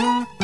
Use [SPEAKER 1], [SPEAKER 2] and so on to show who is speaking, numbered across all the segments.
[SPEAKER 1] Mm-hmm.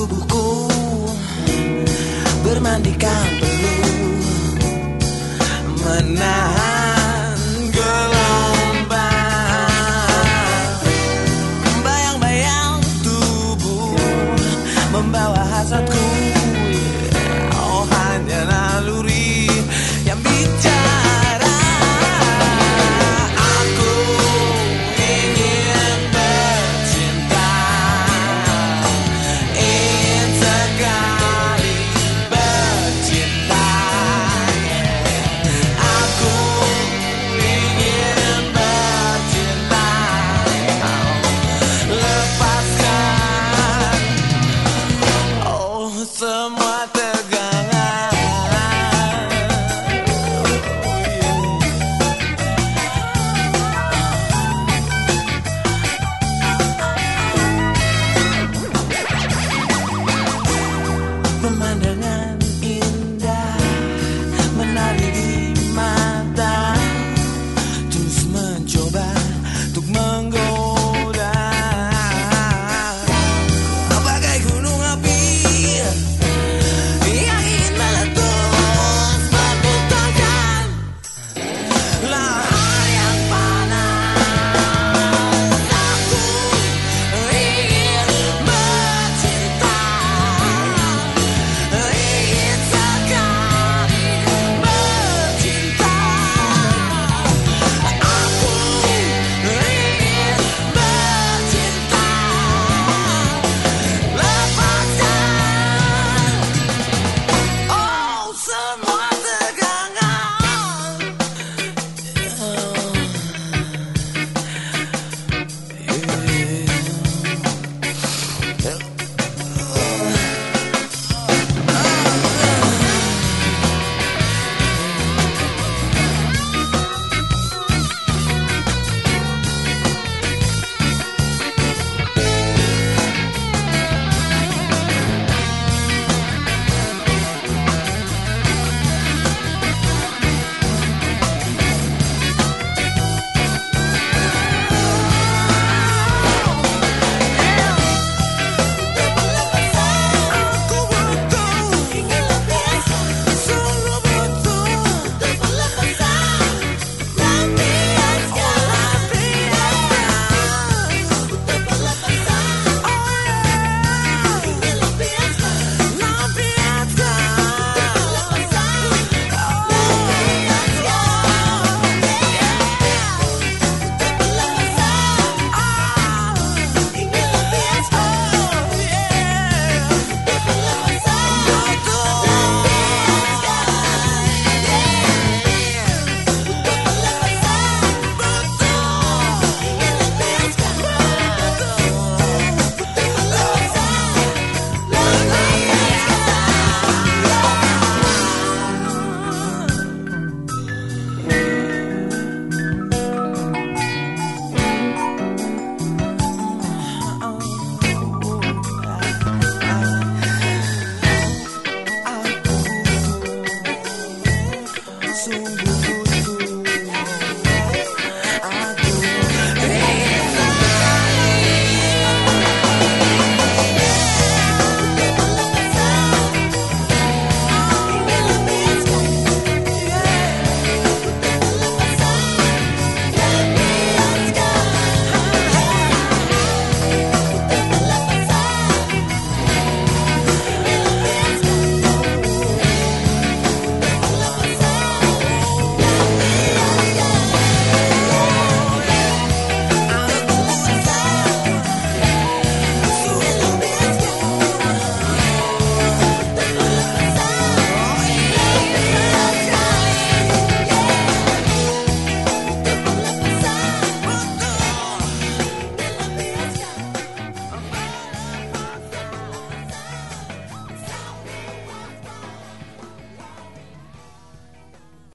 [SPEAKER 1] Tubuhku. Bermandikan peluh Menahan Some.